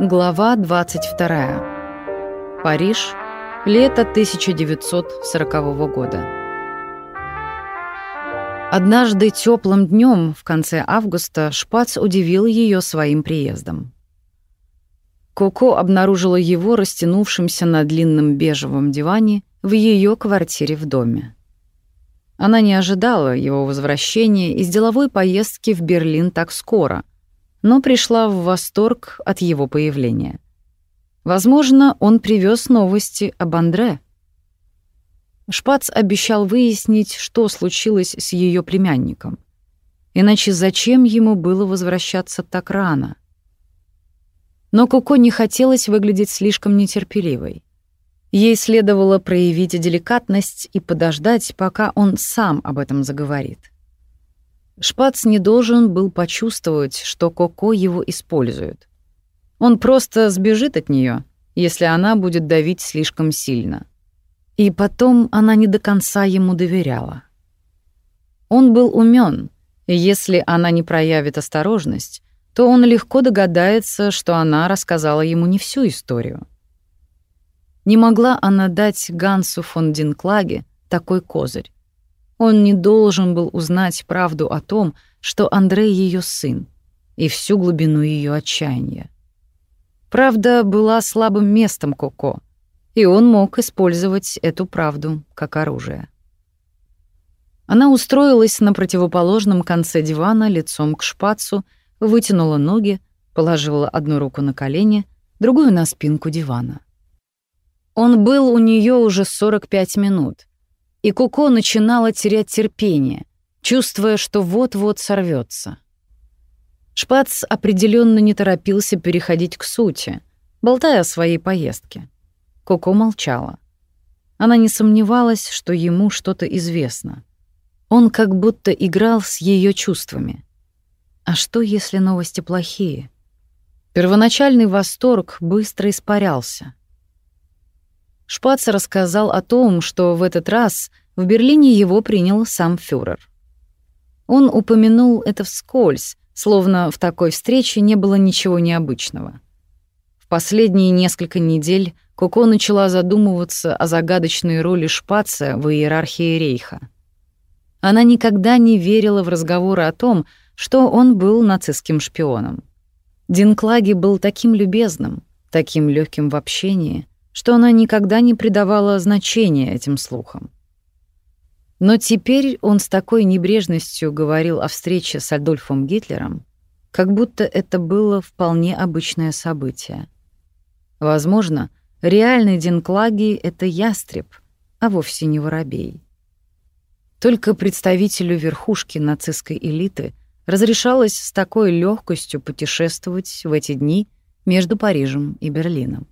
Глава 22. Париж. Лето 1940 года. Однажды теплым днем в конце августа Шпац удивил ее своим приездом. Коко обнаружила его растянувшимся на длинном бежевом диване в ее квартире в доме. Она не ожидала его возвращения из деловой поездки в Берлин так скоро — но пришла в восторг от его появления. Возможно, он привез новости об Андре. Шпац обещал выяснить, что случилось с ее племянником. Иначе зачем ему было возвращаться так рано? Но Коко не хотелось выглядеть слишком нетерпеливой. Ей следовало проявить деликатность и подождать, пока он сам об этом заговорит. Шпац не должен был почувствовать, что Коко его использует. Он просто сбежит от нее, если она будет давить слишком сильно. И потом она не до конца ему доверяла. Он был умен, и если она не проявит осторожность, то он легко догадается, что она рассказала ему не всю историю. Не могла она дать Гансу фон Динклаге такой козырь. Он не должен был узнать правду о том, что Андрей ее сын, и всю глубину ее отчаяния. Правда была слабым местом Коко, и он мог использовать эту правду как оружие. Она устроилась на противоположном конце дивана лицом к шпацу, вытянула ноги, положила одну руку на колени, другую на спинку дивана. Он был у нее уже 45 минут, и Коко начинала терять терпение, чувствуя, что вот-вот сорвется. Шпац определенно не торопился переходить к сути, болтая о своей поездке. Коко молчала. Она не сомневалась, что ему что-то известно. Он как будто играл с ее чувствами. А что, если новости плохие? Первоначальный восторг быстро испарялся. Шпац рассказал о том, что в этот раз в Берлине его принял сам фюрер. Он упомянул это вскользь, словно в такой встрече не было ничего необычного. В последние несколько недель Коко начала задумываться о загадочной роли Шпаца в иерархии Рейха. Она никогда не верила в разговоры о том, что он был нацистским шпионом. Динклаги был таким любезным, таким легким в общении, что она никогда не придавала значения этим слухам. Но теперь он с такой небрежностью говорил о встрече с Адольфом Гитлером, как будто это было вполне обычное событие. Возможно, реальный Динклаги — это ястреб, а вовсе не воробей. Только представителю верхушки нацистской элиты разрешалось с такой легкостью путешествовать в эти дни между Парижем и Берлином.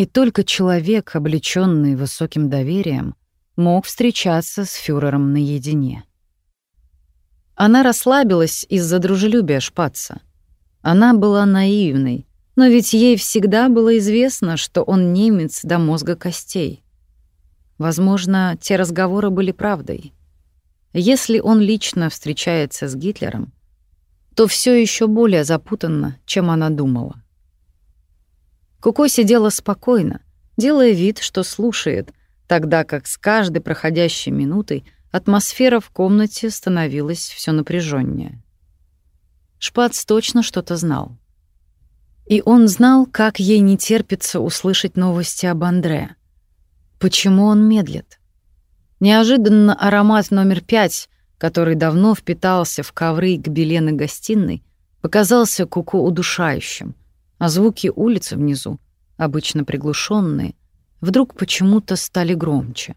И только человек, облечённый высоким доверием, мог встречаться с фюрером наедине. Она расслабилась из-за дружелюбия Шпаца. Она была наивной, но ведь ей всегда было известно, что он немец до мозга костей. Возможно, те разговоры были правдой. Если он лично встречается с Гитлером, то все еще более запутанно, чем она думала. Куко сидела спокойно, делая вид, что слушает, тогда как с каждой проходящей минутой атмосфера в комнате становилась все напряженнее. Шпац точно что-то знал. И он знал, как ей не терпится услышать новости об Андре. Почему он медлит? Неожиданно аромат номер пять, который давно впитался в ковры к белены гостиной, показался Куку удушающим, а звуки улицы внизу, обычно приглушенные, вдруг почему-то стали громче.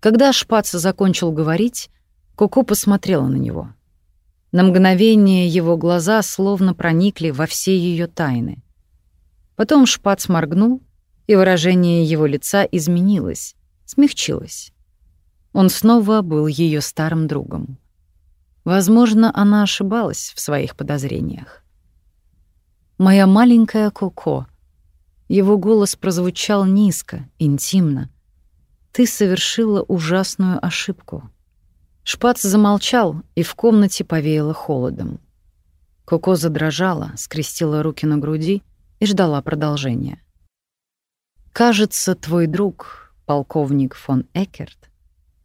Когда Шпаца закончил говорить, Коко посмотрела на него. На мгновение его глаза словно проникли во все ее тайны. Потом Шпац моргнул, и выражение его лица изменилось, смягчилось. Он снова был ее старым другом. Возможно, она ошибалась в своих подозрениях. Моя маленькая Коко. Его голос прозвучал низко, интимно. Ты совершила ужасную ошибку. Шпац замолчал, и в комнате повеяло холодом. Коко задрожала, скрестила руки на груди и ждала продолжения. «Кажется, твой друг, полковник фон Экерт,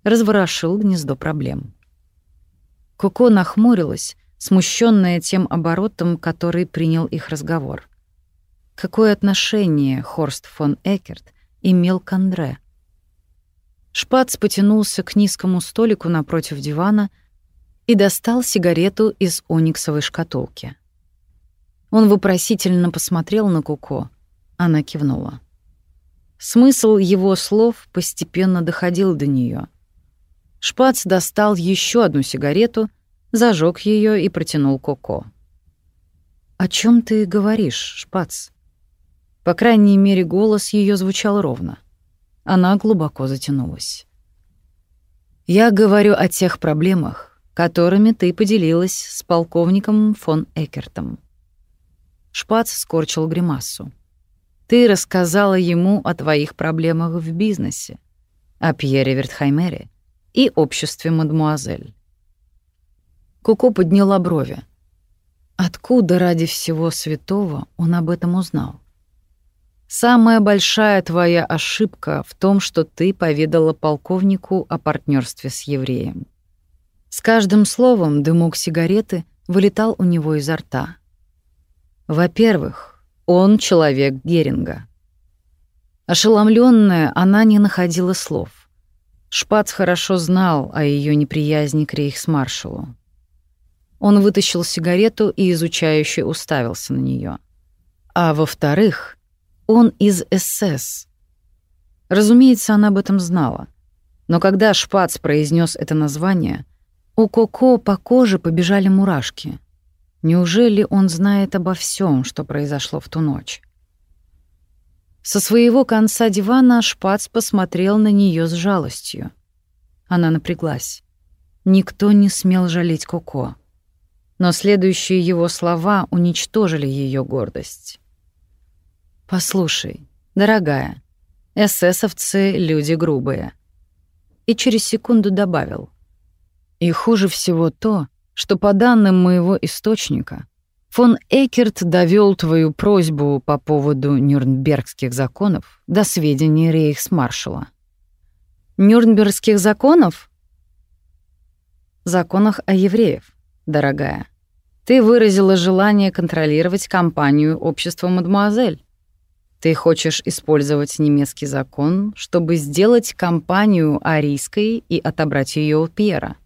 разворошил гнездо проблем». Коко нахмурилась, смущенная тем оборотом, который принял их разговор. Какое отношение Хорст фон Экерт имел к Андре? Шпац потянулся к низкому столику напротив дивана и достал сигарету из ониксовой шкатулки. Он вопросительно посмотрел на Куко. Она кивнула. Смысл его слов постепенно доходил до нее. Шпац достал еще одну сигарету, зажег ее и протянул Коко. «О чем ты говоришь, Шпац?» По крайней мере, голос ее звучал ровно. Она глубоко затянулась. «Я говорю о тех проблемах, которыми ты поделилась с полковником фон Экертом. Шпац скорчил гримасу. Ты рассказала ему о твоих проблемах в бизнесе, о Пьере Вертхаймере и обществе мадмуазель. Куко подняла брови. Откуда ради всего святого он об этом узнал? Самая большая твоя ошибка в том, что ты поведала полковнику о партнерстве с евреем. С каждым словом дымок сигареты вылетал у него изо рта. Во-первых, он человек Геринга. Ошеломленная, она не находила слов. Шпац хорошо знал о ее неприязни к рейхсмаршалу. Он вытащил сигарету и изучающе уставился на нее. А во-вторых, он из СС. Разумеется, она об этом знала. Но когда Шпац произнес это название, у Коко по коже побежали мурашки. Неужели он знает обо всем, что произошло в ту ночь? Со своего конца дивана Шпац посмотрел на нее с жалостью. Она напряглась. Никто не смел жалеть Коко. Но следующие его слова уничтожили ее гордость. «Послушай, дорогая, эсэсовцы — люди грубые». И через секунду добавил — и хуже всего то, что по данным моего источника, фон Экерт довел твою просьбу по поводу Нюрнбергских законов до сведения рейхсмаршала. Нюрнбергских законов? Законах о евреев, дорогая. Ты выразила желание контролировать компанию общества «Мадемуазель». Ты хочешь использовать немецкий закон, чтобы сделать компанию арийской и отобрать ее у Пьера.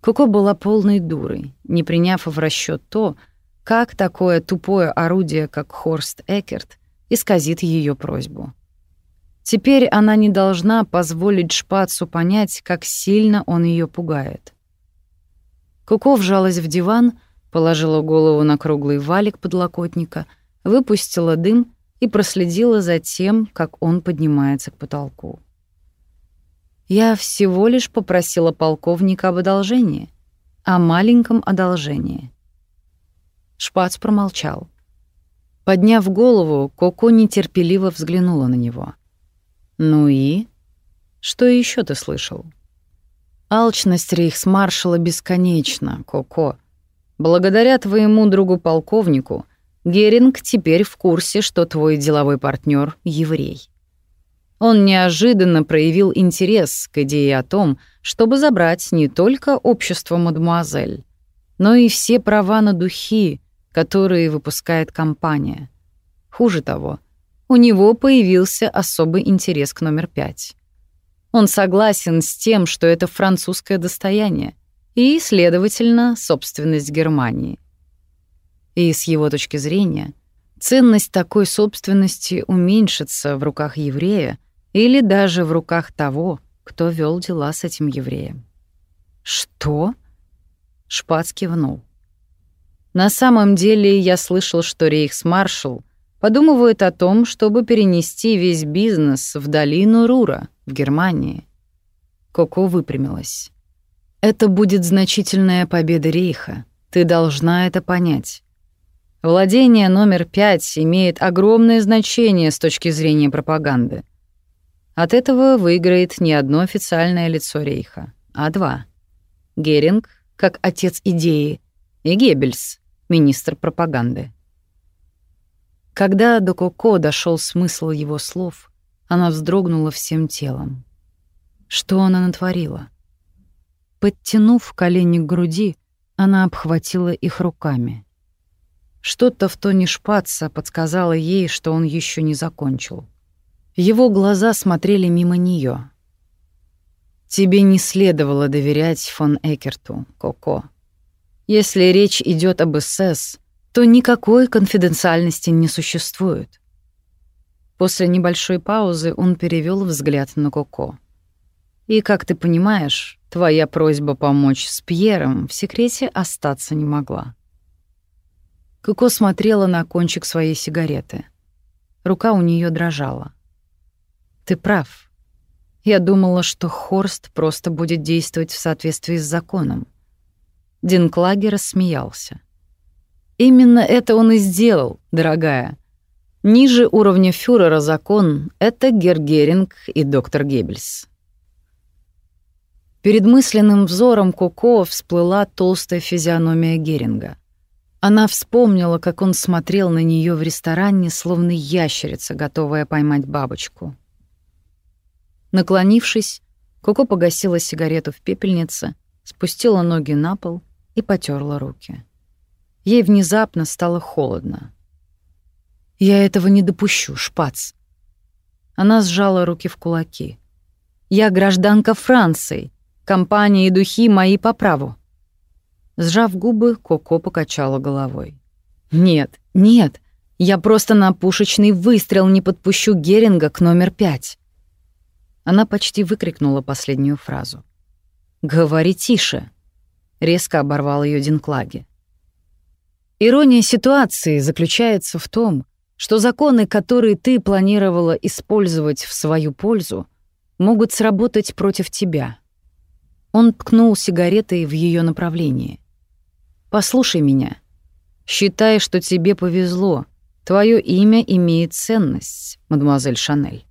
Коко была полной дурой, не приняв в расчет то, как такое тупое орудие, как Хорст Экерт, исказит ее просьбу. Теперь она не должна позволить Шпацу понять, как сильно он ее пугает. Коко вжалась в диван, положила голову на круглый валик подлокотника, выпустила дым и проследила за тем, как он поднимается к потолку. Я всего лишь попросила полковника об одолжении, о маленьком одолжении. Шпац промолчал. Подняв голову, Коко нетерпеливо взглянула на него. «Ну и? Что еще ты слышал?» «Алчность рейхсмаршала бесконечна, Коко. Благодаря твоему другу-полковнику Геринг теперь в курсе, что твой деловой партнер еврей. Он неожиданно проявил интерес к идее о том, чтобы забрать не только общество мадемуазель, но и все права на духи, которые выпускает компания. Хуже того, у него появился особый интерес к номер пять. Он согласен с тем, что это французское достояние и, следовательно, собственность Германии. И с его точки зрения, ценность такой собственности уменьшится в руках еврея, или даже в руках того, кто вел дела с этим евреем. «Что?» — Шпац кивнул. «На самом деле я слышал, что рейхсмаршал подумывает о том, чтобы перенести весь бизнес в долину Рура, в Германии». Коко выпрямилась. «Это будет значительная победа рейха. Ты должна это понять. Владение номер пять имеет огромное значение с точки зрения пропаганды. От этого выиграет не одно официальное лицо Рейха, а два. Геринг, как отец идеи, И Геббельс, министр пропаганды. Когда до Коко дошел смысл его слов, она вздрогнула всем телом. Что она натворила? Подтянув колени к груди, она обхватила их руками. Что-то в тоне шпаца подсказало ей, что он еще не закончил. Его глаза смотрели мимо нее. «Тебе не следовало доверять фон Экерту, Коко. Если речь идет об СС, то никакой конфиденциальности не существует». После небольшой паузы он перевел взгляд на Коко. «И, как ты понимаешь, твоя просьба помочь с Пьером в секрете остаться не могла». Коко смотрела на кончик своей сигареты. Рука у нее дрожала. «Ты прав. Я думала, что Хорст просто будет действовать в соответствии с законом». Динклаги рассмеялся. «Именно это он и сделал, дорогая. Ниже уровня фюрера закон — это Гергеринг и доктор Геббельс». Перед мысленным взором Коко всплыла толстая физиономия Геринга. Она вспомнила, как он смотрел на нее в ресторане, словно ящерица, готовая поймать бабочку. Наклонившись, Коко погасила сигарету в пепельнице, спустила ноги на пол и потерла руки. Ей внезапно стало холодно. «Я этого не допущу, шпац!» Она сжала руки в кулаки. «Я гражданка Франции. Компания и духи мои по праву. Сжав губы, Коко покачала головой. «Нет, нет, я просто на пушечный выстрел не подпущу Геринга к номер пять». Она почти выкрикнула последнюю фразу. «Говори тише», — резко оборвал ее Динклаги. Ирония ситуации заключается в том, что законы, которые ты планировала использовать в свою пользу, могут сработать против тебя. Он ткнул сигаретой в ее направлении. Послушай меня. Считай, что тебе повезло. Твое имя имеет ценность, мадемуазель Шанель.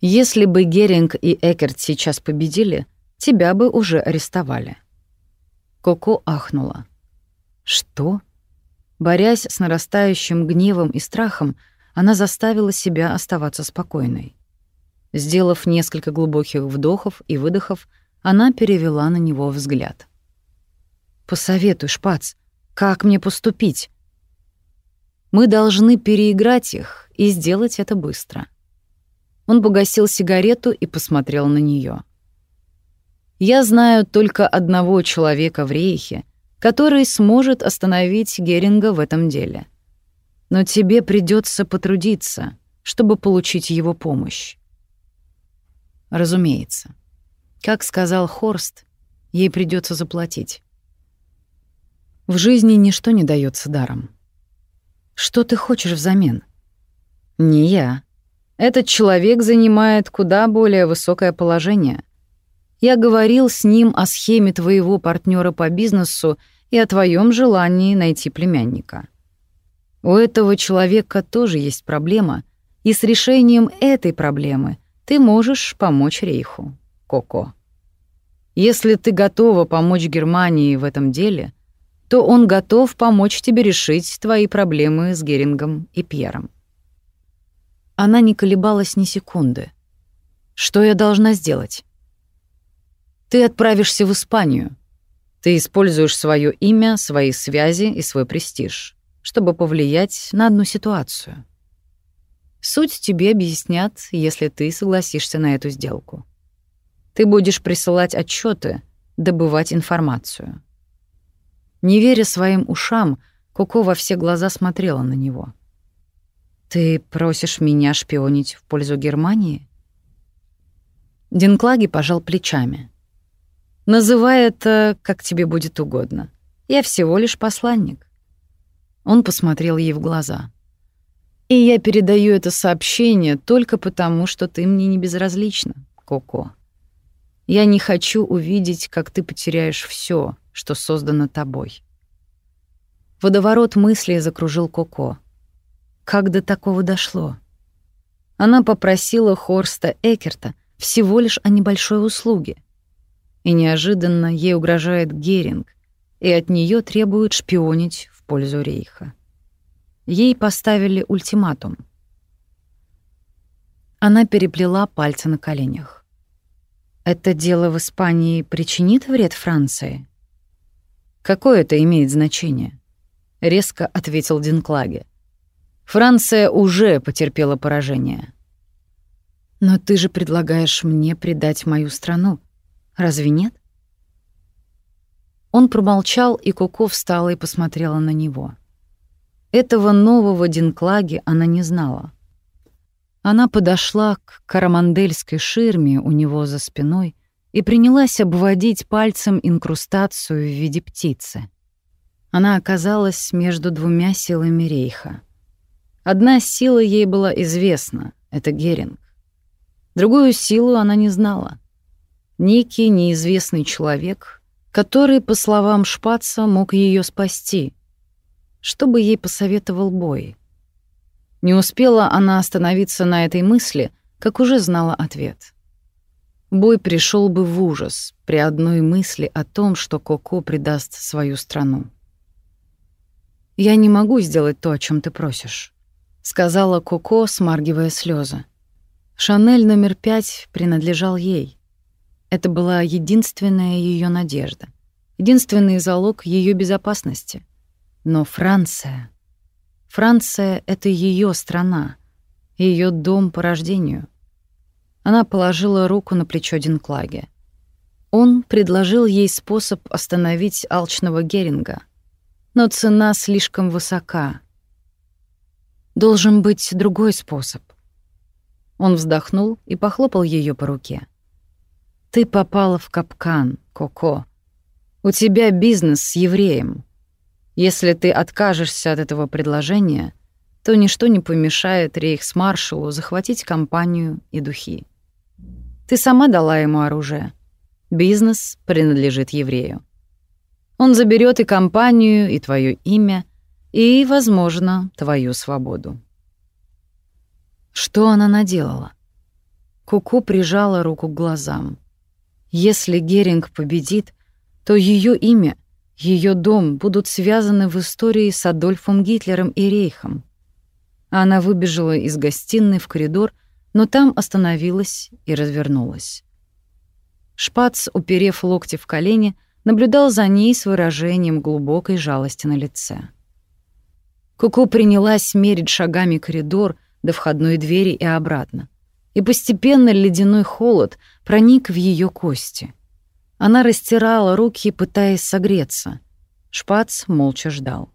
Если бы Геринг и Экерт сейчас победили, тебя бы уже арестовали. Коко ахнула. Что? Борясь с нарастающим гневом и страхом, она заставила себя оставаться спокойной. Сделав несколько глубоких вдохов и выдохов, она перевела на него взгляд. Посоветуй, Шпац, как мне поступить? Мы должны переиграть их и сделать это быстро. Он погасил сигарету и посмотрел на нее. Я знаю только одного человека в Рейхе, который сможет остановить Геринга в этом деле. Но тебе придется потрудиться, чтобы получить его помощь. Разумеется. Как сказал Хорст, ей придется заплатить. В жизни ничто не дается даром. Что ты хочешь взамен? Не я. Этот человек занимает куда более высокое положение. Я говорил с ним о схеме твоего партнера по бизнесу и о твоем желании найти племянника. У этого человека тоже есть проблема, и с решением этой проблемы ты можешь помочь Рейху, Коко. Если ты готова помочь Германии в этом деле, то он готов помочь тебе решить твои проблемы с Герингом и Пьером. Она не колебалась ни секунды. Что я должна сделать? Ты отправишься в Испанию. Ты используешь свое имя, свои связи и свой престиж, чтобы повлиять на одну ситуацию. Суть тебе объяснят, если ты согласишься на эту сделку. Ты будешь присылать отчеты, добывать информацию. Не веря своим ушам, Коко во все глаза смотрела на него. «Ты просишь меня шпионить в пользу Германии?» Динклаги пожал плечами. «Называй это, как тебе будет угодно. Я всего лишь посланник». Он посмотрел ей в глаза. «И я передаю это сообщение только потому, что ты мне не безразлична, Коко. Я не хочу увидеть, как ты потеряешь все, что создано тобой. Водоворот мыслей закружил Коко. Как до такого дошло? Она попросила Хорста Экерта всего лишь о небольшой услуге. И неожиданно ей угрожает Геринг, и от нее требуют шпионить в пользу Рейха. Ей поставили ультиматум. Она переплела пальцы на коленях. Это дело в Испании причинит вред Франции? Какое это имеет значение? Резко ответил Динклаге. Франция уже потерпела поражение. Но ты же предлагаешь мне предать мою страну. Разве нет? Он промолчал, и Коко встала и посмотрела на него. Этого нового Динклаги она не знала. Она подошла к карамандельской ширме у него за спиной и принялась обводить пальцем инкрустацию в виде птицы. Она оказалась между двумя силами рейха. Одна сила ей была известна — это Геринг. Другую силу она не знала. Некий неизвестный человек, который, по словам Шпаца, мог ее спасти. Что бы ей посоветовал бой? Не успела она остановиться на этой мысли, как уже знала ответ. Бой пришел бы в ужас при одной мысли о том, что Коко предаст свою страну. «Я не могу сделать то, о чем ты просишь», сказала Коко, смаргивая слезы. Шанель номер пять принадлежал ей. Это была единственная ее надежда, единственный залог ее безопасности. Но Франция... Франция — это ее страна, ее дом по рождению. Она положила руку на плечо Динклаге. Он предложил ей способ остановить алчного Геринга, но цена слишком высока — Должен быть другой способ. Он вздохнул и похлопал ее по руке. Ты попала в капкан, Коко. У тебя бизнес с евреем. Если ты откажешься от этого предложения, то ничто не помешает рейхсмаршалу захватить компанию и духи. Ты сама дала ему оружие. Бизнес принадлежит еврею. Он заберет и компанию, и твое имя — и, возможно, твою свободу. Что она наделала? Куку прижала руку к глазам. Если Геринг победит, то ее имя, ее дом будут связаны в истории с Адольфом Гитлером и Рейхом. Она выбежала из гостиной в коридор, но там остановилась и развернулась. Шпац, уперев локти в колени, наблюдал за ней с выражением глубокой жалости на лице. Куку принялась мерить шагами коридор до входной двери и обратно. И постепенно ледяной холод проник в ее кости. Она растирала руки, пытаясь согреться. Шпац молча ждал.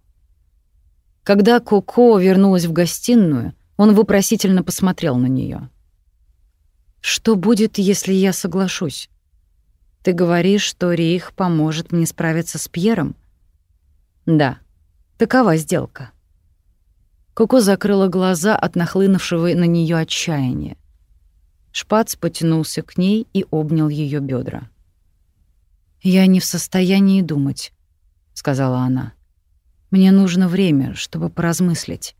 Когда Коко вернулась в гостиную, он вопросительно посмотрел на нее. «Что будет, если я соглашусь? Ты говоришь, что Рейх поможет мне справиться с Пьером?» «Да, такова сделка». Коко закрыла глаза от нахлынувшего на нее отчаяния. Шпац потянулся к ней и обнял ее бедра. «Я не в состоянии думать», — сказала она. «Мне нужно время, чтобы поразмыслить».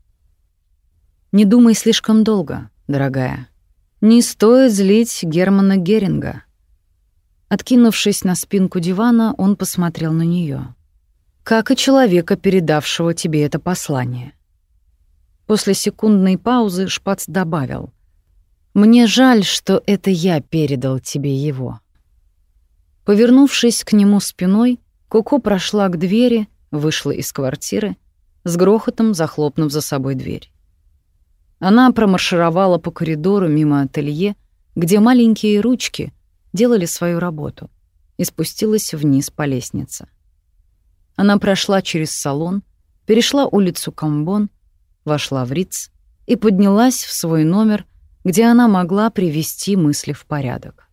«Не думай слишком долго, дорогая. Не стоит злить Германа Геринга». Откинувшись на спинку дивана, он посмотрел на нее, Как и человека, передавшего тебе это послание. После секундной паузы Шпац добавил. «Мне жаль, что это я передал тебе его». Повернувшись к нему спиной, Коко прошла к двери, вышла из квартиры, с грохотом захлопнув за собой дверь. Она промаршировала по коридору мимо ателье, где маленькие ручки делали свою работу, и спустилась вниз по лестнице. Она прошла через салон, перешла улицу Камбон — вошла в Риц и поднялась в свой номер, где она могла привести мысли в порядок.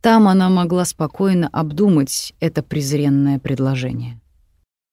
Там она могла спокойно обдумать это презренное предложение.